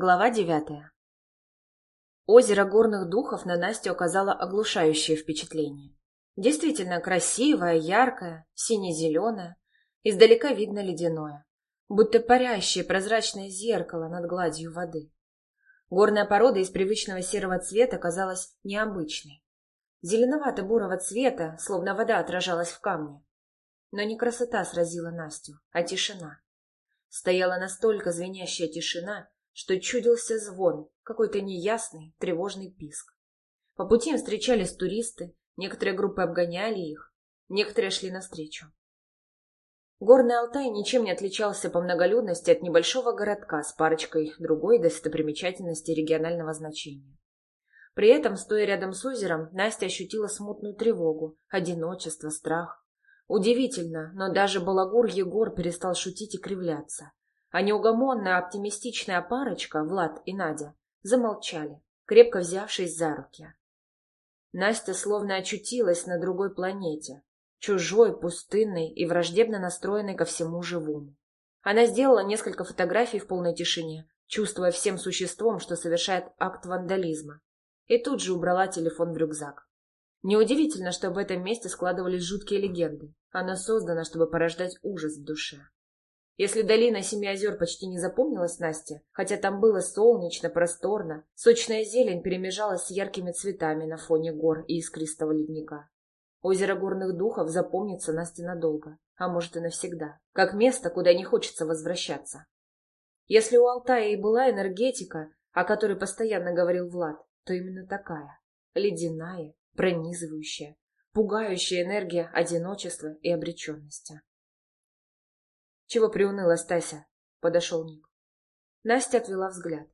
Глава девятая. Озеро горных духов на Настю оказало оглушающее впечатление. Действительно красивое, яркое, сине-зеленое, издалека видно ледяное, будто парящее прозрачное зеркало над гладью воды. Горная порода из привычного серого цвета казалась необычной. Зеленовато-бурого цвета, словно вода отражалась в камне. Но не красота сразила Настю, а тишина. Стояла настолько звенящая тишина, что чудился звон, какой-то неясный, тревожный писк. По пути им встречались туристы, некоторые группы обгоняли их, некоторые шли навстречу. Горный Алтай ничем не отличался по многолюдности от небольшого городка с парочкой другой достопримечательности регионального значения. При этом, стоя рядом с озером, Настя ощутила смутную тревогу, одиночество, страх. Удивительно, но даже балагур Егор перестал шутить и кривляться. А неугомонная оптимистичная парочка, Влад и Надя, замолчали, крепко взявшись за руки. Настя словно очутилась на другой планете, чужой, пустынной и враждебно настроенной ко всему живому. Она сделала несколько фотографий в полной тишине, чувствуя всем существом, что совершает акт вандализма, и тут же убрала телефон в рюкзак. Неудивительно, что в этом месте складывались жуткие легенды. Оно создано, чтобы порождать ужас в душе. Если долина Семи озер почти не запомнилась Насте, хотя там было солнечно, просторно, сочная зелень перемежалась с яркими цветами на фоне гор и искристого ледника. Озеро горных духов запомнится Насте надолго, а может и навсегда, как место, куда не хочется возвращаться. Если у Алтая и была энергетика, о которой постоянно говорил Влад, то именно такая, ледяная, пронизывающая, пугающая энергия одиночества и обреченности. «Чего приуныла Стася?» — подошел Ник. Настя отвела взгляд.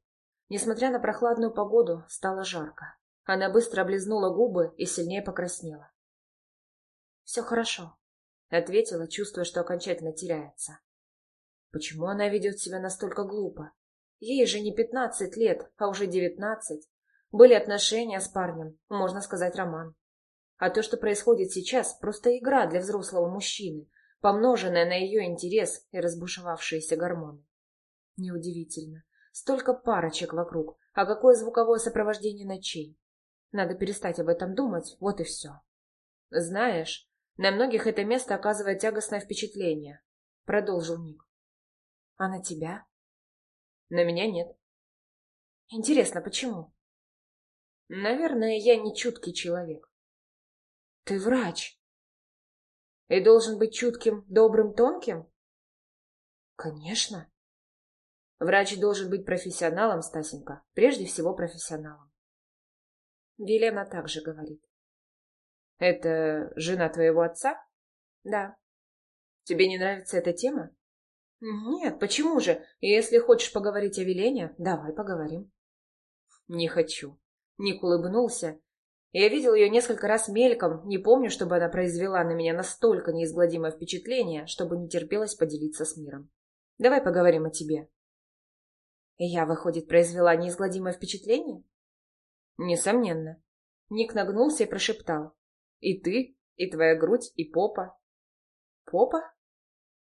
Несмотря на прохладную погоду, стало жарко. Она быстро облизнула губы и сильнее покраснела. «Все хорошо», — ответила, чувствуя, что окончательно теряется. Почему она ведет себя настолько глупо? Ей же не пятнадцать лет, а уже девятнадцать. Были отношения с парнем, можно сказать, роман. А то, что происходит сейчас, просто игра для взрослого мужчины, помноженная на ее интерес и разбушевавшиеся гормоны. Неудивительно. Столько парочек вокруг, а какое звуковое сопровождение ночей. Надо перестать об этом думать, вот и все. Знаешь, на многих это место оказывает тягостное впечатление, продолжил Ник. А на тебя? На меня нет. Интересно, почему? Наверное, я не чуткий человек. Ты врач, и должен быть чутким, добрым, тонким? Конечно. Врач должен быть профессионалом, Стасенька. Прежде всего профессионалом. Велена также говорит. Это жена твоего отца? Да. Тебе не нравится эта тема? Нет, почему же? Если хочешь поговорить о Велене, давай поговорим. Не хочу. Ник улыбнулся я видел ее несколько раз мельком, не помню, чтобы она произвела на меня настолько неизгладимое впечатление, чтобы не терпелось поделиться с миром. Давай поговорим о тебе. Я, выходит, произвела неизгладимое впечатление? Несомненно. Ник нагнулся и прошептал. И ты, и твоя грудь, и попа. Попа?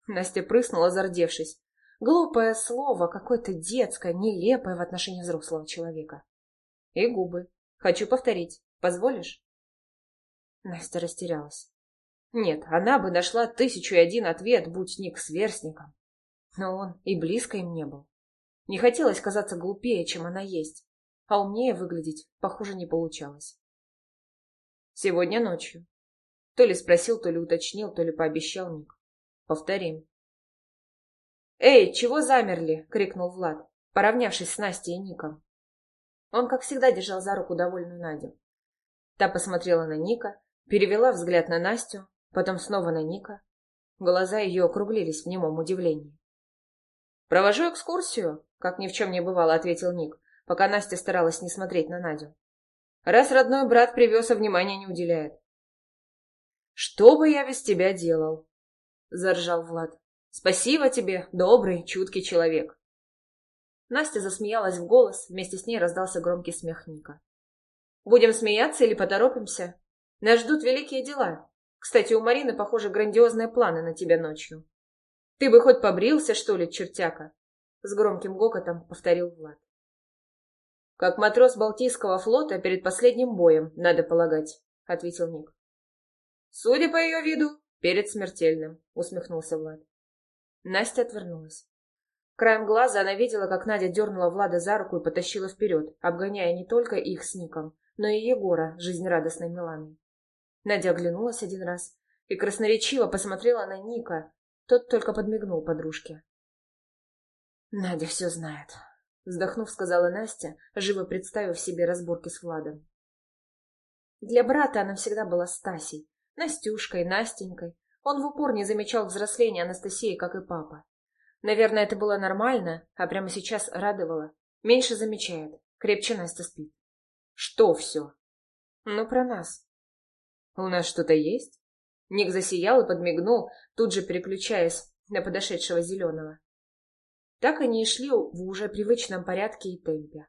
Настя прыснула, зардевшись. Глупое слово, какое-то детское, нелепое в отношении взрослого человека. И губы. Хочу повторить. Позволишь? Настя растерялась. Нет, она бы нашла тысячу и один ответ, будь Ник сверстником. Но он и близко им не был. Не хотелось казаться глупее, чем она есть, а умнее выглядеть, похоже, не получалось. Сегодня ночью. То ли спросил, то ли уточнил, то ли пообещал Ник. Повторим. «Эй, чего замерли?» — крикнул Влад, поравнявшись с Настей и Ником. Он, как всегда, держал за руку довольную Надю. Та посмотрела на Ника, перевела взгляд на Настю, потом снова на Ника. Глаза ее округлились в немом удивлении. «Провожу экскурсию», — как ни в чем не бывало, — ответил Ник, пока Настя старалась не смотреть на Надю. «Раз родной брат привез, а внимания не уделяет». «Что бы я без тебя делал?» — заржал Влад. «Спасибо тебе, добрый, чуткий человек». Настя засмеялась в голос, вместе с ней раздался громкий смех Ника. Будем смеяться или поторопимся? Нас ждут великие дела. Кстати, у Марины, похоже, грандиозные планы на тебя ночью. Ты бы хоть побрился, что ли, чертяка? С громким гокотом повторил Влад. Как матрос Балтийского флота перед последним боем, надо полагать, — ответил Ник. Судя по ее виду, перед смертельным, — усмехнулся Влад. Настя отвернулась. Краем глаза она видела, как Надя дернула Влада за руку и потащила вперед, обгоняя не только их с Ником, но и Егора, жизнерадостной Миланой. Надя оглянулась один раз и красноречиво посмотрела на Ника. Тот только подмигнул подружке. «Надя все знает», — вздохнув, сказала Настя, живо представив себе разборки с Владом. Для брата она всегда была Стасей, Настюшкой, Настенькой. Он в упор не замечал взросления Анастасии, как и папа. Наверное, это было нормально, а прямо сейчас радовало. Меньше замечает, крепче Настя спит. Что все? Ну, про нас. У нас что-то есть? Ник засиял и подмигнул, тут же переключаясь на подошедшего зеленого. Так они и шли в уже привычном порядке и темпе.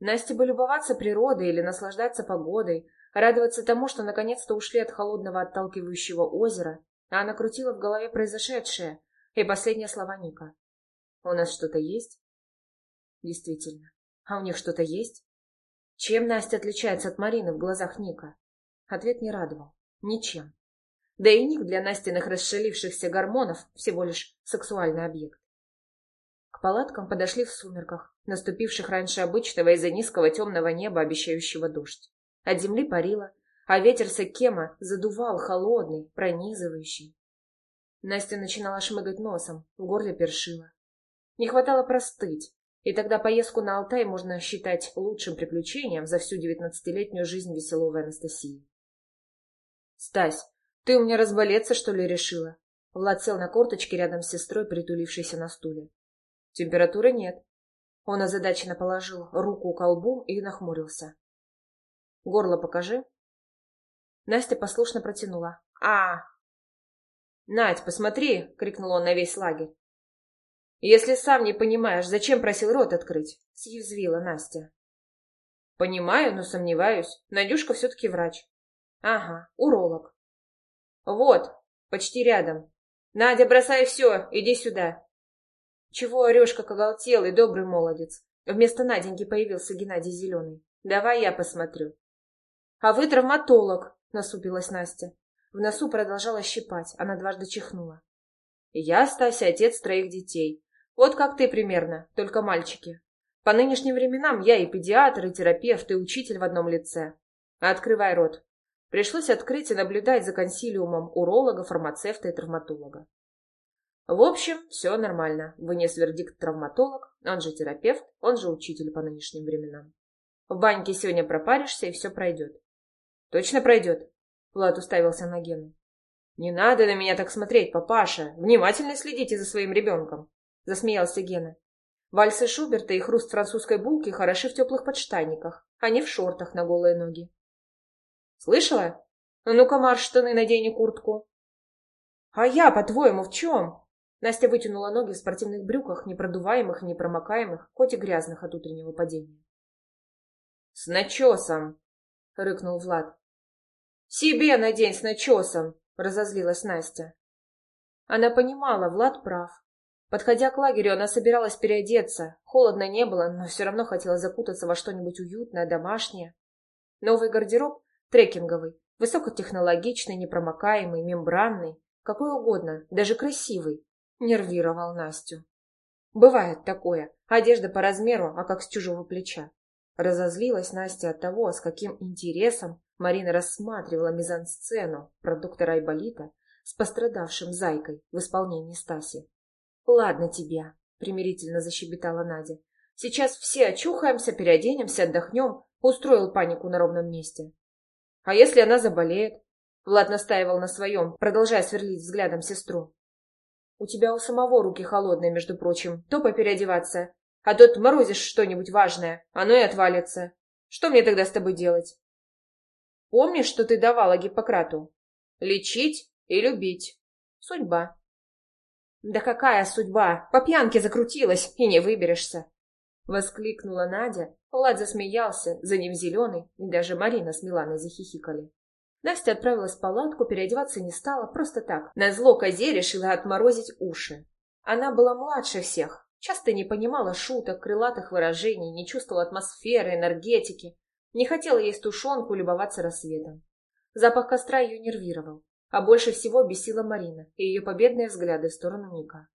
Насте бы любоваться природой или наслаждаться погодой, радоваться тому, что наконец-то ушли от холодного отталкивающего озера, а она крутила в голове произошедшее и последние слова Ника. «У нас что-то есть?» «Действительно. А у них что-то есть?» Чем Настя отличается от Марины в глазах Ника? Ответ не радовал. Ничем. Да и Ник для Настиных расшалившихся гормонов всего лишь сексуальный объект. К палаткам подошли в сумерках, наступивших раньше обычного из-за низкого темного неба, обещающего дождь. От земли парило, а ветер Сакема задувал холодный, пронизывающий. Настя начинала шмыгать носом, в горле першила. Не хватало простыть, и тогда поездку на Алтай можно считать лучшим приключением за всю девятнадцатилетнюю жизнь веселовой Анастасии. «Стась, ты у меня разболеться, что ли, решила?» Влад сел на корточке рядом с сестрой, притулившейся на стуле. «Температуры нет». Он озадаченно положил руку к колбу и нахмурился. «Горло покажи». Настя послушно протянула. «А!» «Надь, посмотри!» — крикнул он на весь лагерь. «Если сам не понимаешь, зачем просил рот открыть?» — съязвила Настя. «Понимаю, но сомневаюсь. Надюшка все-таки врач». «Ага, уролог». «Вот, почти рядом. Надя, бросай все, иди сюда». «Чего орешь, как оголтелый, добрый молодец?» Вместо Наденьки появился Геннадий Зеленый. «Давай я посмотрю». «А вы травматолог», — насупилась Настя. В носу продолжала щипать, она дважды чихнула. «Я, Стася, отец троих детей. Вот как ты примерно, только мальчики. По нынешним временам я и педиатр, и терапевт, и учитель в одном лице. Открывай рот. Пришлось открыть и наблюдать за консилиумом уролога, фармацевта и травматолога. В общем, все нормально, вынес вердикт травматолог, он же терапевт, он же учитель по нынешним временам. В баньке сегодня пропаришься, и все пройдет. Точно пройдет? Влад уставился на Гену. Не надо на меня так смотреть, папаша. Внимательно следите за своим ребенком. — засмеялся Гена. Вальсы Шуберта и хруст французской булки хороши в теплых подштанниках, а не в шортах на голые ноги. «Слышала? Ну-ка, марш штаны, надень и куртку». «А я, по-твоему, в чем?» Настя вытянула ноги в спортивных брюках, непродуваемых и непромокаемых, хоть и грязных от утреннего падения. «С начесом!» — рыкнул Влад. «Себе надень с начесом!» — разозлилась Настя. Она понимала, Влад прав. Подходя к лагерю, она собиралась переодеться. Холодно не было, но все равно хотела закутаться во что-нибудь уютное, домашнее. Новый гардероб, трекинговый, высокотехнологичный, непромокаемый, мембранный, какой угодно, даже красивый, нервировал Настю. Бывает такое, одежда по размеру, а как с чужого плеча. Разозлилась Настя от того, с каким интересом Марина рассматривала мизансцену про доктора Айболита с пострадавшим зайкой в исполнении Стаси. «Ладно тебе», — примирительно защебетала Надя. «Сейчас все очухаемся, переоденемся, отдохнем», — устроил панику на ровном месте. «А если она заболеет?» Влад настаивал на своем, продолжая сверлить взглядом сестру. «У тебя у самого руки холодные, между прочим. То попереодеваться, а то морозишь что-нибудь важное, оно и отвалится. Что мне тогда с тобой делать?» «Помнишь, что ты давала Гиппократу? Лечить и любить. Судьба. «Да какая судьба! По пьянке закрутилась, и не выберешься!» Воскликнула Надя. Влад засмеялся, за ним зеленый, и даже Марина с Миланой захихикали. Настя отправилась в палатку, переодеваться не стала, просто так. На зло козе решила отморозить уши. Она была младше всех, Часто не понимала шуток, крылатых выражений, не чувствовала атмосферы, энергетики, не хотела есть тушенку, любоваться рассветом. Запах костра ее нервировал, а больше всего бесила Марина и ее победные взгляды в сторону Ника.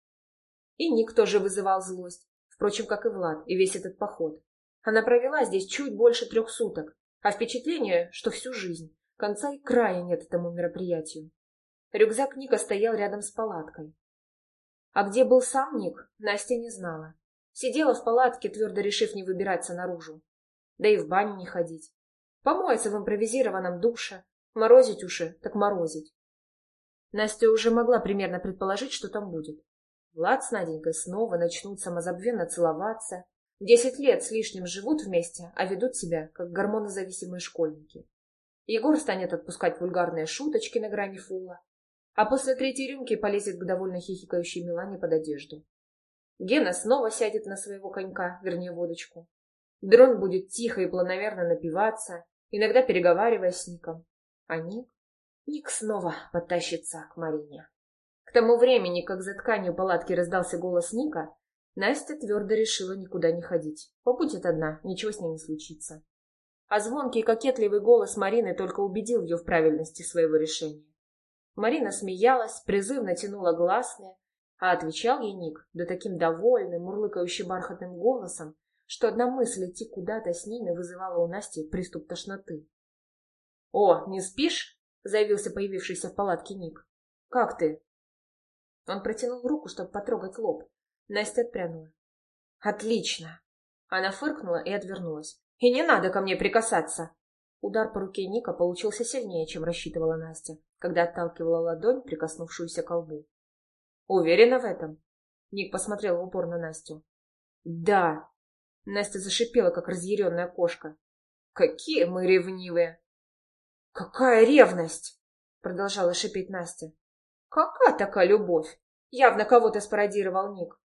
И Ник тоже вызывал злость, впрочем, как и Влад, и весь этот поход. Она провела здесь чуть больше трех суток, а впечатление, что всю жизнь. Конца и края нет этому мероприятию. Рюкзак Ника стоял рядом с палаткой. А где был сам Ник, Настя не знала. Сидела в палатке, твердо решив не выбираться наружу. Да и в баню не ходить. Помоется в импровизированном душе. Морозить уши, так морозить. Настя уже могла примерно предположить, что там будет. Влад с Наденькой снова начнут самозабвенно целоваться. Десять лет с лишним живут вместе, а ведут себя, как гормонозависимые школьники. Егор станет отпускать вульгарные шуточки на грани фула, а после третьей рюмки полезет к довольно хихикающей Милане под одежду. Гена снова сядет на своего конька, вернее водочку. Дрон будет тихо и планомерно напиваться, иногда переговаривая с Ником. А Ник? Ник снова потащится к Марине. К тому времени, как за тканью палатки раздался голос Ника, Настя твердо решила никуда не ходить. Побудет одна, ничего с ней не случится а звонкий кокетливый голос Марины только убедил ее в правильности своего решения. Марина смеялась, призывно тянула гласные, а отвечал ей Ник, да таким довольным, мурлыкающим бархатным голосом, что одна мысль идти куда-то с ними вызывала у Насти приступ тошноты. — О, не спишь? — заявился появившийся в палатке Ник. — Как ты? Он протянул руку, чтобы потрогать лоб. Настя отпрянула. — Отлично! Она фыркнула и отвернулась. И не надо ко мне прикасаться. Удар по руке Ника получился сильнее, чем рассчитывала Настя, когда отталкивала ладонь, прикоснувшуюся к лбу. Уверена в этом? Ник посмотрел в упор на Настю. Да. Настя зашипела, как разъяренная кошка. Какие мы ревнивые! Какая ревность! Продолжала шипеть Настя. Какая такая любовь? Явно кого-то спародировал Ник.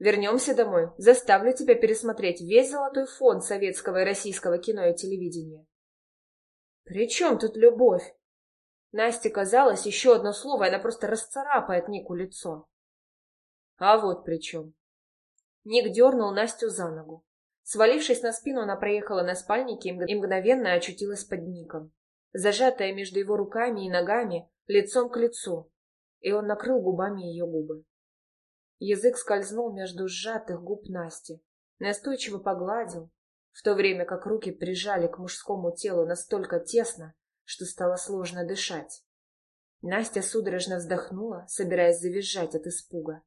Вернемся домой. Заставлю тебя пересмотреть весь золотой фонд советского и российского кино и телевидения. При чем тут любовь? Насте казалось, еще одно слово, и она просто расцарапает Нику лицо. А вот при чем. Ник дернул Настю за ногу. Свалившись на спину, она проехала на спальнике и мгновенно очутилась под Ником. Зажатая между его руками и ногами, лицом к лицу, и он накрыл губами ее губы. Язык скользнул между сжатых губ Насти, настойчиво погладил, в то время как руки прижали к мужскому телу настолько тесно, что стало сложно дышать. Настя судорожно вздохнула, собираясь завизжать от испуга.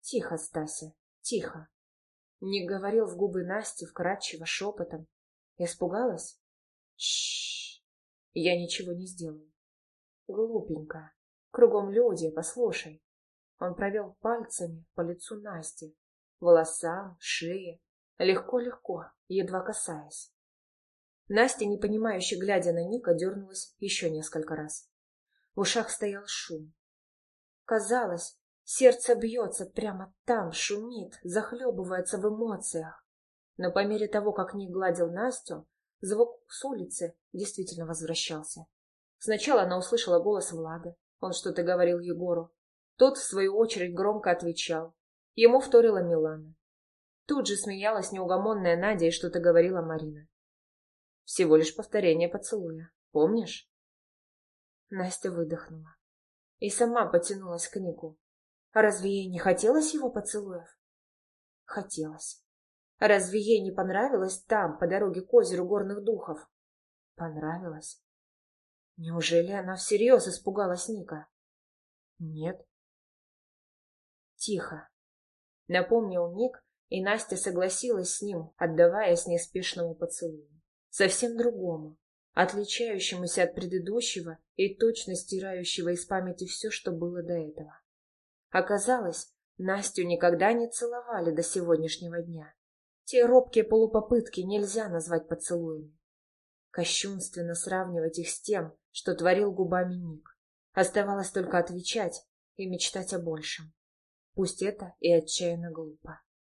«Тихо, Стася, тихо!» Не говорил в губы Насти вкрадчиво шепотом. Испугалась? Шш. Я ничего не сделаю. Глупенько. Кругом люди, послушай. Он провел пальцами по лицу Насти, волосам, шее, легко-легко, едва касаясь. Настя, непонимающе глядя на Ника, дернулась еще несколько раз. В ушах стоял шум. Казалось, сердце бьется прямо там, шумит, захлебывается в эмоциях. Но по мере того, как Ник гладил Настю, звук с улицы действительно возвращался. Сначала она услышала голос Влада. Он что-то говорил Егору, тот, в свою очередь, громко отвечал. Ему вторила Милана. Тут же смеялась неугомонная Надя и что-то говорила Марина. Всего лишь повторение поцелуя. Помнишь? Настя выдохнула. И сама потянулась к Нику. Разве ей не хотелось его поцелуев? Хотелось. Разве ей не понравилось там, по дороге к озеру горных духов? Понравилось. Неужели она всерьез испугалась Ника? Нет. Тихо. Напомнил Ник, и Настя согласилась с ним, отдаваясь неспешному поцелую. Совсем другому, отличающемуся от предыдущего и точно стирающего из памяти все, что было до этого. Оказалось, Настю никогда не целовали до сегодняшнего дня. Те робкие полупопытки нельзя назвать поцелуями. Кощунственно сравнивать их с тем, что творил губами Ник. Оставалось только отвечать и мечтать о большем. Пусть это и отчаянно глупо.